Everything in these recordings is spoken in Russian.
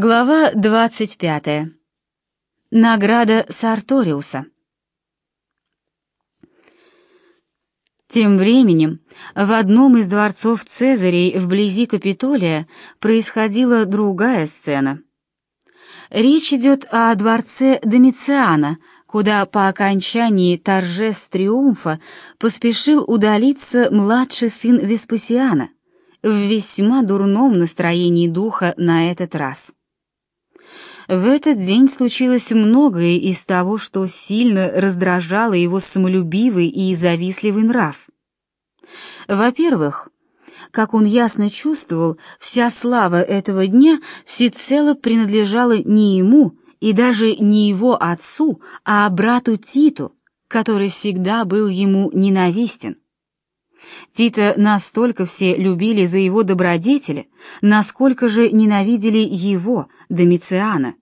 Глава 25. Награда Сарториуса. Тем временем в одном из дворцов Цезарей вблизи Капитолия происходила другая сцена. Речь идет о дворце Домициана, куда по окончании торжеств триумфа поспешил удалиться младший сын Веспасиана в весьма дурном настроении духа на этот раз. В этот день случилось многое из того, что сильно раздражало его самолюбивый и завистливый нрав. Во-первых, как он ясно чувствовал, вся слава этого дня всецело принадлежала не ему и даже не его отцу, а брату Титу, который всегда был ему ненавистен. Тита настолько все любили за его добродетели, насколько же ненавидели его, Домициана.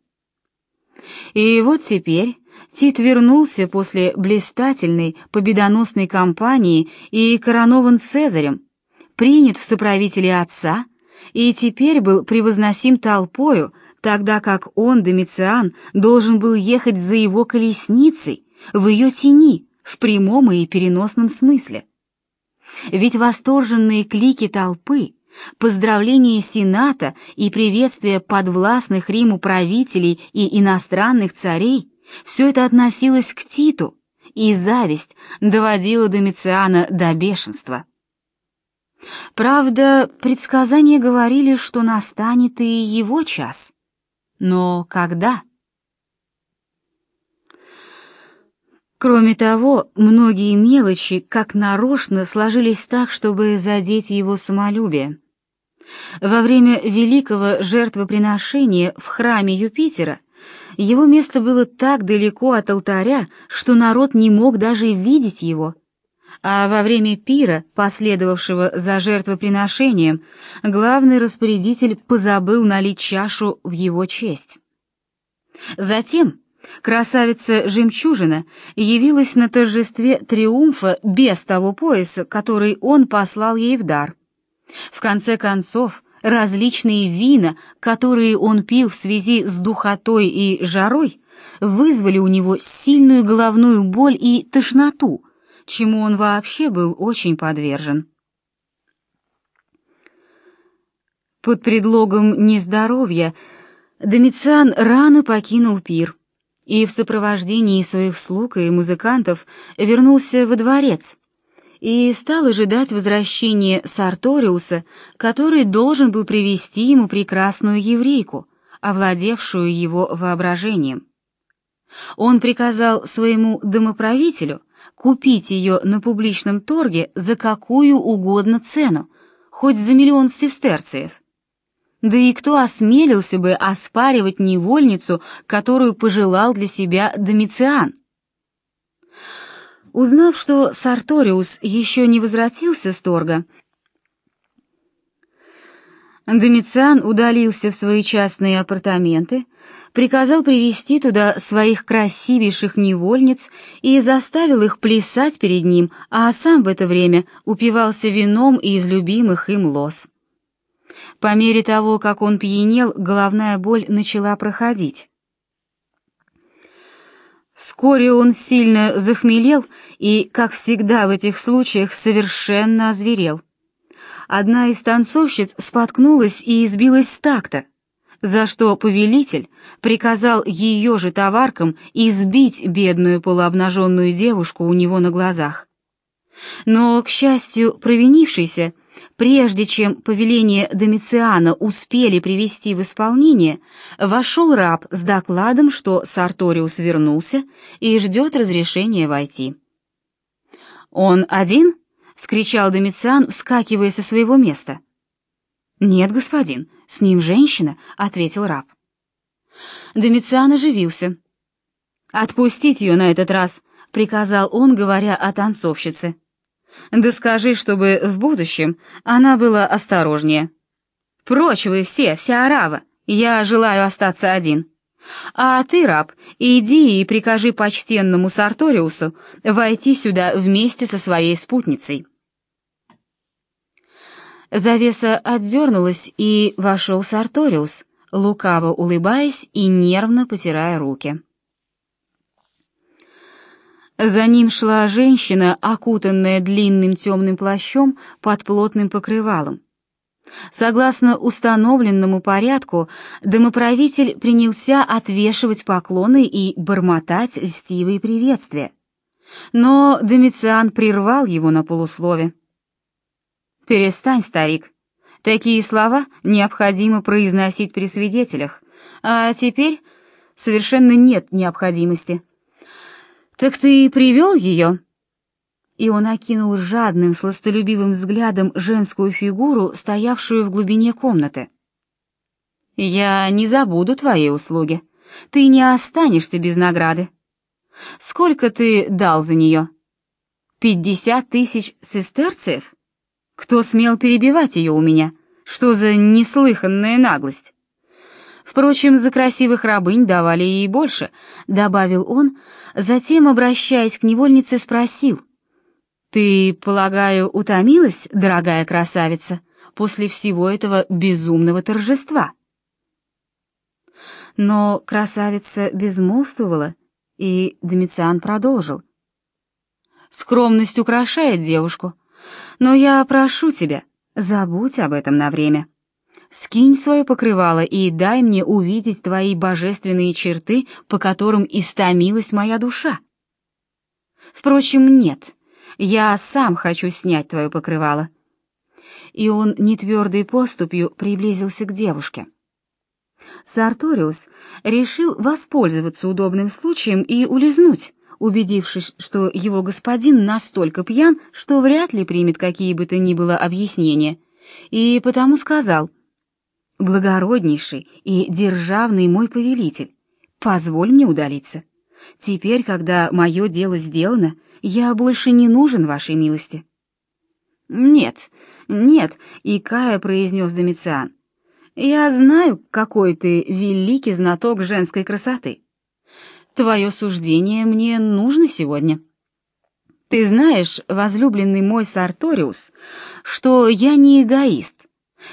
И вот теперь Тит вернулся после блистательной победоносной кампании и коронован Цезарем, принят в соправители отца, и теперь был превозносим толпою, тогда как он, Домициан, должен был ехать за его колесницей, в ее тени, в прямом и переносном смысле. Ведь восторженные клики толпы, поздравления Сената и приветствия подвластных Риму правителей и иностранных царей — все это относилось к Титу, и зависть доводила Домициана до бешенства. Правда, предсказания говорили, что настанет и его час. Но когда? Кроме того, многие мелочи как нарочно сложились так, чтобы задеть его самолюбие. Во время великого жертвоприношения в храме Юпитера его место было так далеко от алтаря, что народ не мог даже видеть его. А во время пира, последовавшего за жертвоприношением, главный распорядитель позабыл налить чашу в его честь. Затем Красавица-жемчужина явилась на торжестве триумфа без того пояса, который он послал ей в дар. В конце концов, различные вина, которые он пил в связи с духотой и жарой, вызвали у него сильную головную боль и тошноту, чему он вообще был очень подвержен. Под предлогом нездоровья Домициан рано покинул пир и в сопровождении своих слуг и музыкантов вернулся во дворец и стал ожидать возвращения Сарториуса, который должен был привести ему прекрасную еврейку, овладевшую его воображением. Он приказал своему домоправителю купить ее на публичном торге за какую угодно цену, хоть за миллион сестерциев. Да и кто осмелился бы оспаривать невольницу, которую пожелал для себя Домициан? Узнав, что Сарториус еще не возвратился с торга, Домициан удалился в свои частные апартаменты, приказал привести туда своих красивейших невольниц и заставил их плясать перед ним, а сам в это время упивался вином из любимых им лос. По мере того, как он пьянел, головная боль начала проходить. Вскоре он сильно захмелел и, как всегда в этих случаях, совершенно озверел. Одна из танцовщиц споткнулась и избилась с такта, за что повелитель приказал ее же товаркам избить бедную полуобнаженную девушку у него на глазах. Но, к счастью, провинившийся, Прежде чем повеление Домициана успели привести в исполнение, вошел раб с докладом, что Сарториус вернулся и ждет разрешения войти. «Он один?» — скричал Домициан, вскакивая со своего места. «Нет, господин, с ним женщина», — ответил раб. Домициан оживился. «Отпустить ее на этот раз», — приказал он, говоря о танцовщице. Да скажи, чтобы в будущем она была осторожнее. Прочь вы все, вся орава, я желаю остаться один. А ты, раб, иди и прикажи почтенному Сарториусу войти сюда вместе со своей спутницей. Завеса отдернулась, и вошел Сарториус, лукаво улыбаясь и нервно потирая руки. За ним шла женщина, окутанная длинным темным плащом под плотным покрывалом. Согласно установленному порядку, домоправитель принялся отвешивать поклоны и бормотать льстивые приветствия. Но Домициан прервал его на полуслове. «Перестань, старик. Такие слова необходимо произносить при свидетелях, а теперь совершенно нет необходимости». «Так ты привел ее?» И он окинул жадным, сластолюбивым взглядом женскую фигуру, стоявшую в глубине комнаты. «Я не забуду твоей услуги. Ты не останешься без награды. Сколько ты дал за нее? Пятьдесят тысяч сестерцев? Кто смел перебивать ее у меня? Что за неслыханная наглость?» Впрочем, за красивых рабынь давали ей больше, добавил он, затем, обращаясь к невольнице, спросил: "Ты, полагаю, утомилась, дорогая красавица, после всего этого безумного торжества?" Но красавица безмолвствовала, и Домициан продолжил: "Скромность украшает девушку, но я прошу тебя, забудь об этом на время." Скинь свое покрывало и дай мне увидеть твои божественные черты, по которым истомилась моя душа. Впрочем, нет, я сам хочу снять твое покрывало. И он нетвердой поступью приблизился к девушке. Сарториус решил воспользоваться удобным случаем и улизнуть, убедившись, что его господин настолько пьян, что вряд ли примет какие бы то ни было объяснения, и потому сказал — благороднейший и державный мой повелитель, позволь мне удалиться. Теперь, когда мое дело сделано, я больше не нужен вашей милости». «Нет, нет», — икая произнес Домициан. «Я знаю, какой ты великий знаток женской красоты. Твое суждение мне нужно сегодня». Ты знаешь, возлюбленный мой Сарториус, что я не эгоист,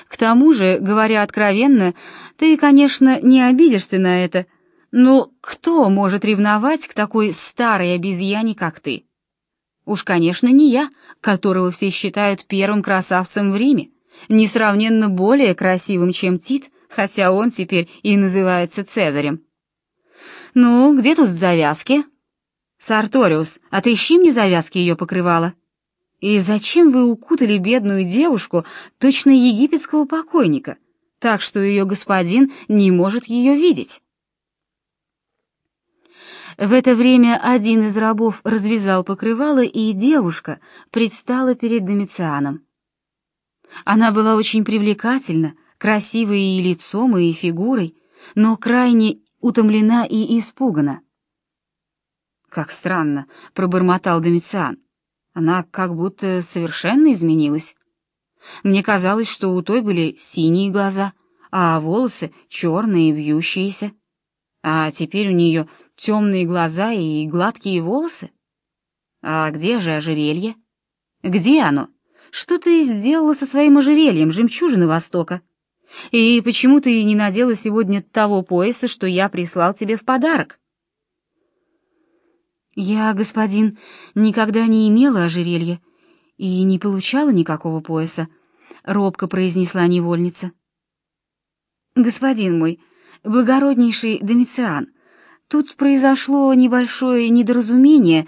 к тому же, говоря откровенно, ты, конечно, не обидишься на это, но кто может ревновать к такой старой обезьяне, как ты? Уж, конечно, не я, которого все считают первым красавцем в Риме, несравненно более красивым, чем Тит, хотя он теперь и называется Цезарем. Ну, где тут завязки? Сарториус, отыщи мне завязки ее покрывала. И зачем вы укутали бедную девушку, точно египетского покойника, так что ее господин не может ее видеть? В это время один из рабов развязал покрывало, и девушка предстала перед Домицианом. Она была очень привлекательна, красивой и лицом, и фигурой, но крайне утомлена и испугана. «Как странно», — пробормотал Домициан. Она как будто совершенно изменилась. Мне казалось, что у той были синие глаза, а волосы черные и вьющиеся. А теперь у нее темные глаза и гладкие волосы. А где же ожерелье? Где оно? Что ты сделала со своим ожерельем, жемчужины Востока? И почему ты не надела сегодня того пояса, что я прислал тебе в подарок? «Я, господин, никогда не имела ожерелья и не получала никакого пояса», — робко произнесла невольница. «Господин мой, благороднейший Домициан, тут произошло небольшое недоразумение,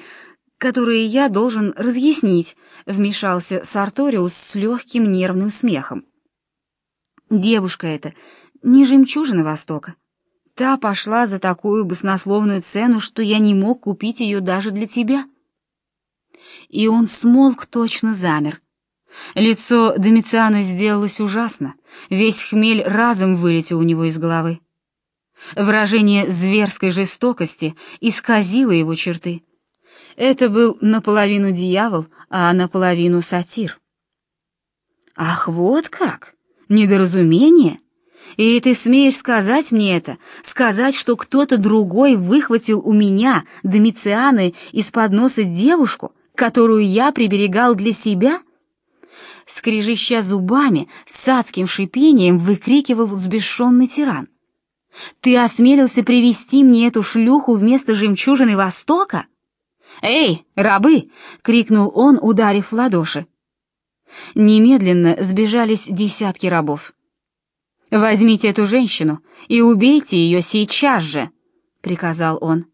которое я должен разъяснить», — вмешался Сарториус с легким нервным смехом. «Девушка эта не жемчужина Востока. Та пошла за такую баснословную цену, что я не мог купить ее даже для тебя. И он смолк, точно замер. Лицо Домициана сделалось ужасно, весь хмель разом вылетел у него из головы. Выражение зверской жестокости исказило его черты. Это был наполовину дьявол, а наполовину сатир. «Ах, вот как! Недоразумение!» И ты смеешь сказать мне это, сказать, что кто-то другой выхватил у меня, Домицианы, из-под носа девушку, которую я приберегал для себя? Скрежеща зубами, с адским шипением выкрикивал взбешенный тиран. Ты осмелился привести мне эту шлюху вместо жемчужины Востока? Эй, рабы! крикнул он, ударив в ладоши. Немедленно сбежались десятки рабов. Возьмите эту женщину и убейте ее сейчас же, приказал он.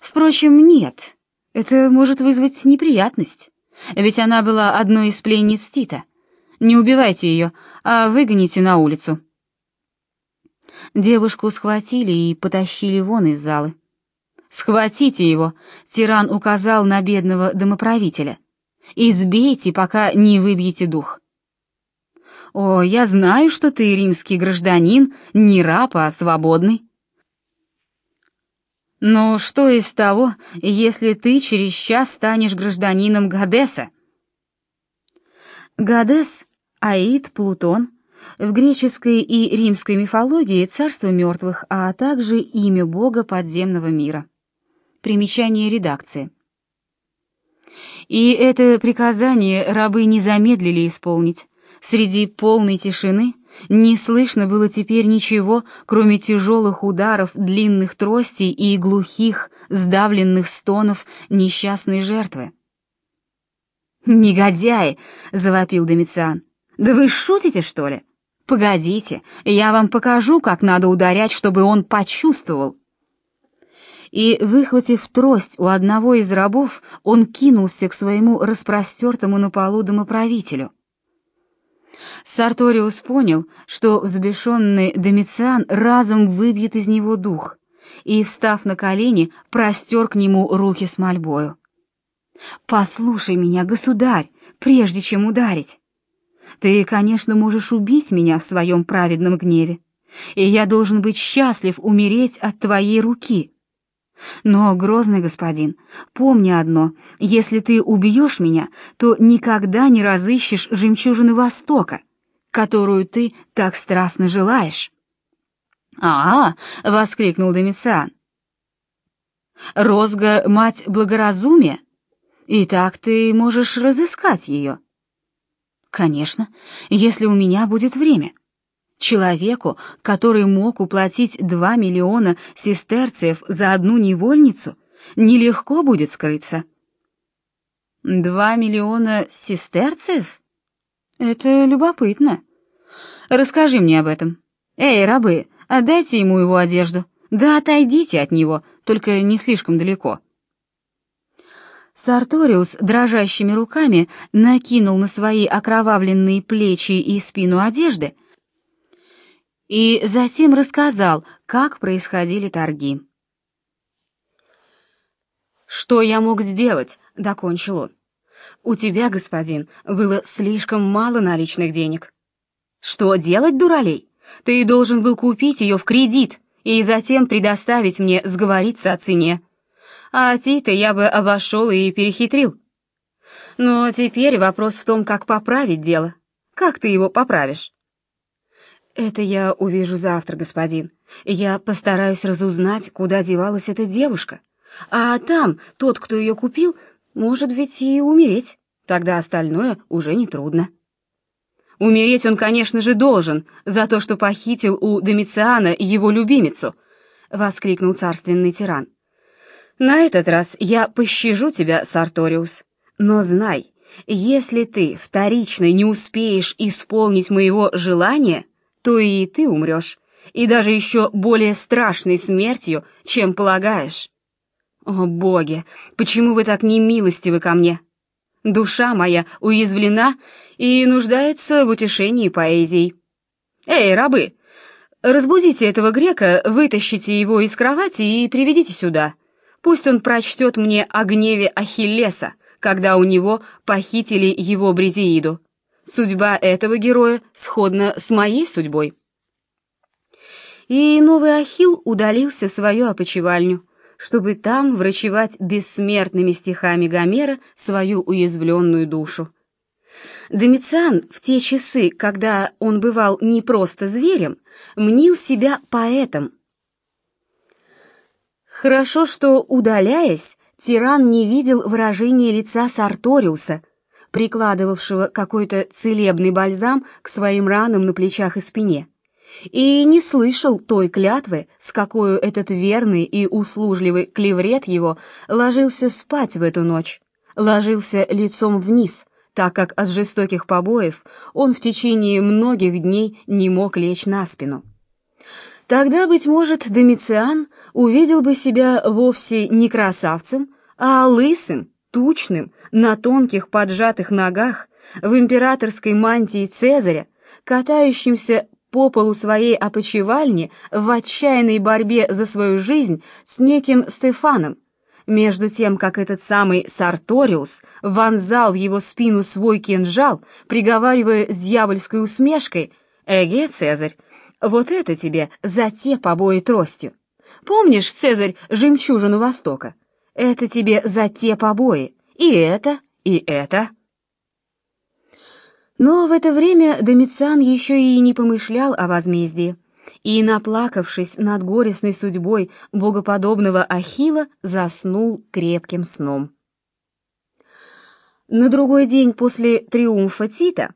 Впрочем, нет. Это может вызвать неприятность, ведь она была одной из пленниц Тита. Не убивайте ее, а выгоните на улицу. Девушку схватили и потащили вон из залы. «Схватите его!» — тиран указал на бедного домоправителя. «Избейте, пока не выбьете дух». «О, я знаю, что ты римский гражданин, не раб, а свободный». «Но что из того, если ты через час станешь гражданином Гадеса?» Гадес, Аид, Плутон — в греческой и римской мифологии царство мертвых, а также имя бога подземного мира. Примечание редакции. И это приказание рабы не замедлили исполнить. Среди полной тишины не слышно было теперь ничего, кроме тяжелых ударов длинных тростей и глухих, сдавленных стонов несчастной жертвы. «Негодяи!» — завопил Домициан. «Да вы шутите, что ли? Погодите, я вам покажу, как надо ударять, чтобы он почувствовал. И, выхватив трость у одного из рабов, он кинулся к своему распростертому на полу домоправителю. Сарториус понял, что взбешенный Домициан разом выбьет из него дух, и, встав на колени, простер к нему руки с мольбою. «Послушай меня, государь, прежде чем ударить. Ты, конечно, можешь убить меня в своем праведном гневе, и я должен быть счастлив умереть от твоей руки. Но, грозный господин, помни одно, если ты убьешь меня, то никогда не разыщешь жемчужины Востока, которую ты так страстно желаешь. «А, -а — воскликнул Домициан. «Розга — мать благоразумия, и так ты можешь разыскать ее». Конечно, если у меня будет время. Человеку, который мог уплатить два миллиона сестерциев за одну невольницу, нелегко будет скрыться. Два миллиона сестерциев? Это любопытно. Расскажи мне об этом. Эй, рабы, отдайте ему его одежду. Да отойдите от него, только не слишком далеко. Сарториус дрожащими руками накинул на свои окровавленные плечи и спину одежды и затем рассказал, как происходили торги. «Что я мог сделать?» — докончил он. «У тебя, господин, было слишком мало наличных денег». «Что делать, дуралей? Ты должен был купить ее в кредит и затем предоставить мне сговориться о цене» а Тита я бы обошел и перехитрил. Но теперь вопрос в том, как поправить дело. Как ты его поправишь? Это я увижу завтра, господин. Я постараюсь разузнать, куда девалась эта девушка. А там тот, кто ее купил, может ведь и умереть. Тогда остальное уже не трудно. Умереть он, конечно же, должен за то, что похитил у Домициана его любимицу, воскликнул царственный тиран. На этот раз я пощажу тебя, Сарториус, но знай, если ты вторично не успеешь исполнить моего желания, то и ты умрешь, и даже еще более страшной смертью, чем полагаешь. О, боги, почему вы так немилостивы ко мне? Душа моя уязвлена и нуждается в утешении поэзией. Эй, рабы, разбудите этого грека, вытащите его из кровати и приведите сюда. Пусть он прочтет мне о гневе Ахиллеса, когда у него похитили его Бризеиду. Судьба этого героя сходна с моей судьбой. И новый Ахилл удалился в свою опочивальню, чтобы там врачевать бессмертными стихами Гомера свою уязвленную душу. Домициан в те часы, когда он бывал не просто зверем, мнил себя поэтом, Хорошо, что, удаляясь, тиран не видел выражения лица Сарториуса, прикладывавшего какой-то целебный бальзам к своим ранам на плечах и спине, и не слышал той клятвы, с какой этот верный и услужливый клеврет его ложился спать в эту ночь, ложился лицом вниз, так как от жестоких побоев он в течение многих дней не мог лечь на спину. Тогда, быть может, Домициан увидел бы себя вовсе не красавцем, а лысым, тучным, на тонких поджатых ногах, в императорской мантии Цезаря, катающимся по полу своей опочивальни в отчаянной борьбе за свою жизнь с неким Стефаном, между тем, как этот самый Сарториус вонзал в его спину свой кинжал, приговаривая с дьявольской усмешкой «Эге, Цезарь, вот это тебе за те побои тростью! Помнишь, Цезарь, жемчужину Востока? Это тебе за те побои, и это, и это!» Но в это время Домициан еще и не помышлял о возмездии, и, наплакавшись над горестной судьбой богоподобного Ахила, заснул крепким сном. На другой день после триумфа Тита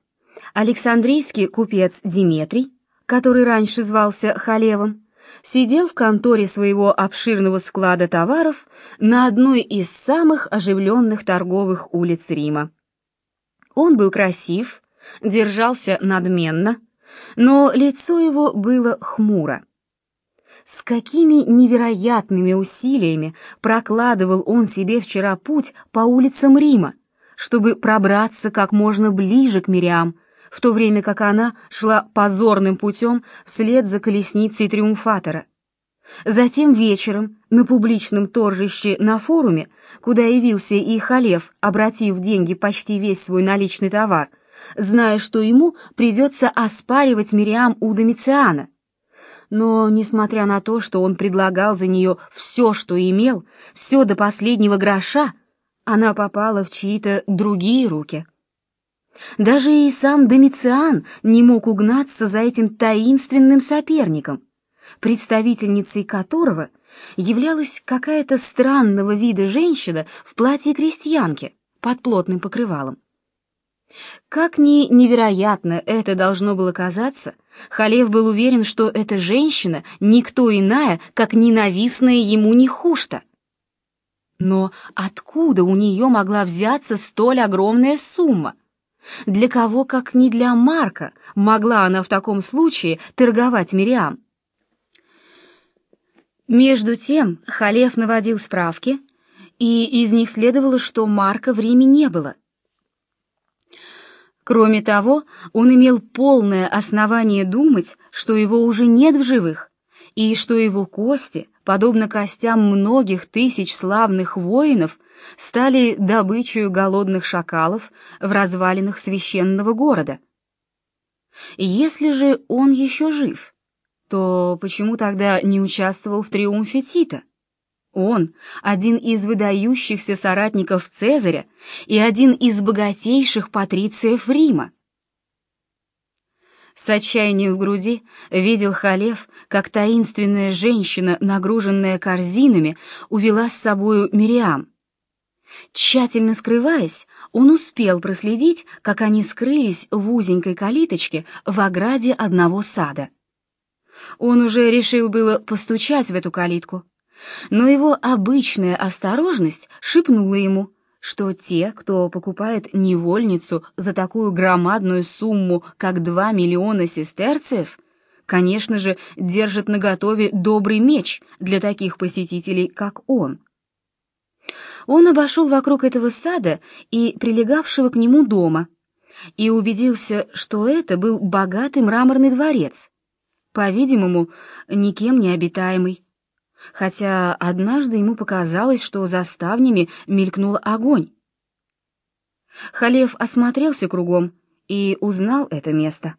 Александрийский купец Диметрий, который раньше звался Халевом, сидел в конторе своего обширного склада товаров на одной из самых оживленных торговых улиц Рима. Он был красив, держался надменно, но лицо его было хмуро. С какими невероятными усилиями прокладывал он себе вчера путь по улицам Рима, чтобы пробраться как можно ближе к Мириам, в то время как она шла позорным путем вслед за колесницей Триумфатора. Затем вечером на публичном торжище на форуме, куда явился и Халев, обратив деньги почти весь свой наличный товар — зная, что ему придется оспаривать Мириам у Домициана. Но, несмотря на то, что он предлагал за нее все, что имел, все до последнего гроша, она попала в чьи-то другие руки. Даже и сам Домициан не мог угнаться за этим таинственным соперником, представительницей которого являлась какая-то странного вида женщина в платье крестьянки под плотным покрывалом. Как ни невероятно это должно было казаться, Халев был уверен, что эта женщина никто иная, как ненавистная ему Нехушта. Но откуда у нее могла взяться столь огромная сумма? Для кого, как не для Марка, могла она в таком случае торговать Мириам? Между тем Халев наводил справки, и из них следовало, что Марка в Риме не было — Кроме того, он имел полное основание думать, что его уже нет в живых, и что его кости, подобно костям многих тысяч славных воинов, стали добычей голодных шакалов в развалинах священного города. Если же он еще жив, то почему тогда не участвовал в триумфе Тита? Он — один из выдающихся соратников Цезаря и один из богатейших патрициев Рима. С отчаянием в груди видел Халев, как таинственная женщина, нагруженная корзинами, увела с собою Мириам. Тщательно скрываясь, он успел проследить, как они скрылись в узенькой калиточке в ограде одного сада. Он уже решил было постучать в эту калитку, но его обычная осторожность шепнула ему, что те, кто покупает невольницу за такую громадную сумму, как два миллиона сестерцев, конечно же, держат наготове добрый меч для таких посетителей, как он. Он обошел вокруг этого сада и прилегавшего к нему дома и убедился, что это был богатый мраморный дворец, по-видимому, никем не обитаемый хотя однажды ему показалось, что за ставнями мелькнул огонь. Халев осмотрелся кругом и узнал это место.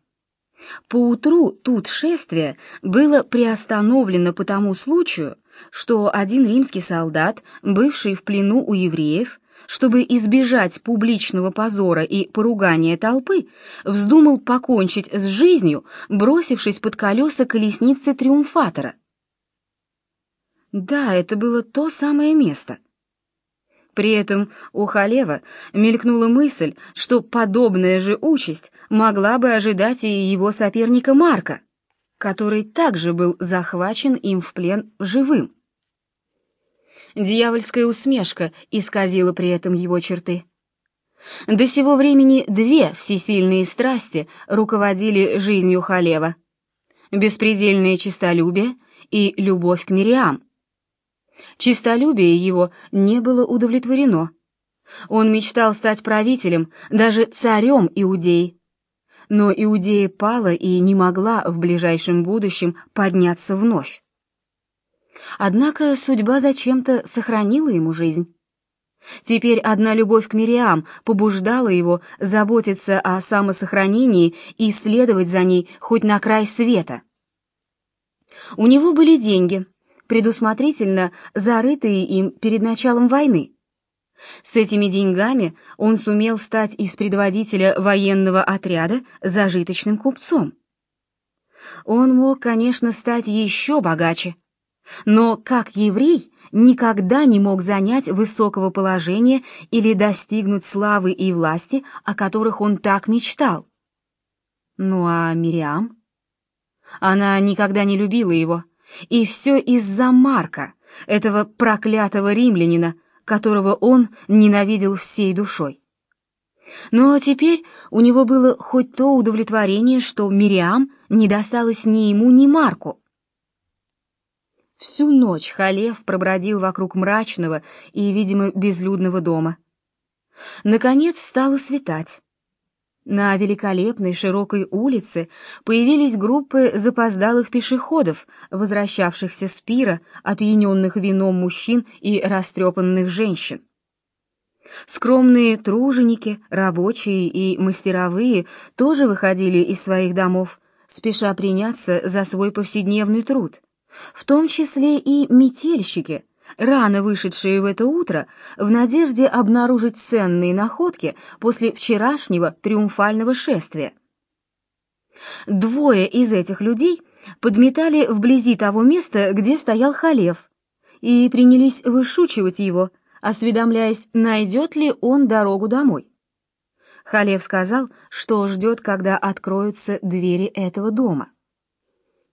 Поутру тут шествие было приостановлено по тому случаю, что один римский солдат, бывший в плену у евреев, чтобы избежать публичного позора и поругания толпы, вздумал покончить с жизнью, бросившись под колеса колесницы триумфатора — да, это было то самое место. При этом у Халева мелькнула мысль, что подобная же участь могла бы ожидать и его соперника Марка. который также был захвачен им в плен живым. Дьявольская усмешка исказила при этом его черты. До сего времени две всесильные страсти руководили жизнью Халева — беспредельное честолюбие и любовь к Мириам. Чистолюбие его не было удовлетворено. Он мечтал стать правителем, даже царем Иудеи. Но Иудея пала и не могла в ближайшем будущем подняться вновь. Однако судьба зачем-то сохранила ему жизнь. Теперь одна любовь к Мириам побуждала его заботиться о самосохранении и следовать за ней хоть на край света. У него были деньги, предусмотрительно зарытые им перед началом войны. С этими деньгами он сумел стать из предводителя военного отряда зажиточным купцом. Он мог, конечно, стать еще богаче, но как еврей никогда не мог занять высокого положения или достигнуть славы и власти, о которых он так мечтал. Ну а Мириам? Она никогда не любила его, и все из-за Марка, этого проклятого римлянина, которого он ненавидел всей душой. Но теперь у него было хоть то удовлетворение, что Мириам не досталось ни ему, ни Марку. Всю ночь Халев пробродил вокруг мрачного и, видимо, безлюдного дома. Наконец стало светать. На великолепной широкой улице появились группы запоздалых пешеходов, возвращавшихся с пира, опьяненных вином мужчин и растрепанных женщин. Скромные труженики, рабочие и мастеровые тоже выходили из своих домов, спеша приняться за свой повседневный труд, в том числе и метельщики — рано вышедшие в это утро в надежде обнаружить ценные находки после вчерашнего триумфального шествия. Двое из этих людей подметали вблизи того места, где стоял Халев, и принялись вышучивать его, осведомляясь, найдет ли он дорогу домой. Халев сказал, что ждет, когда откроются двери этого дома.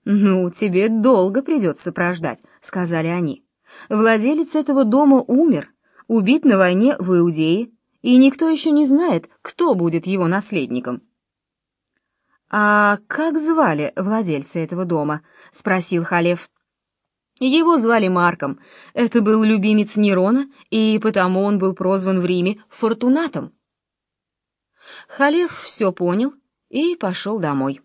«Ну, тебе долго придется прождать», — сказали они. Владелец этого дома умер, убит на войне в Иудее, и никто еще не знает, кто будет его наследником. «А как звали владельца этого дома?» — спросил Халев. Его звали Марком. Это был любимец Нерона, и потому он был прозван в Риме Фортунатом. Халев все понял и пошел домой.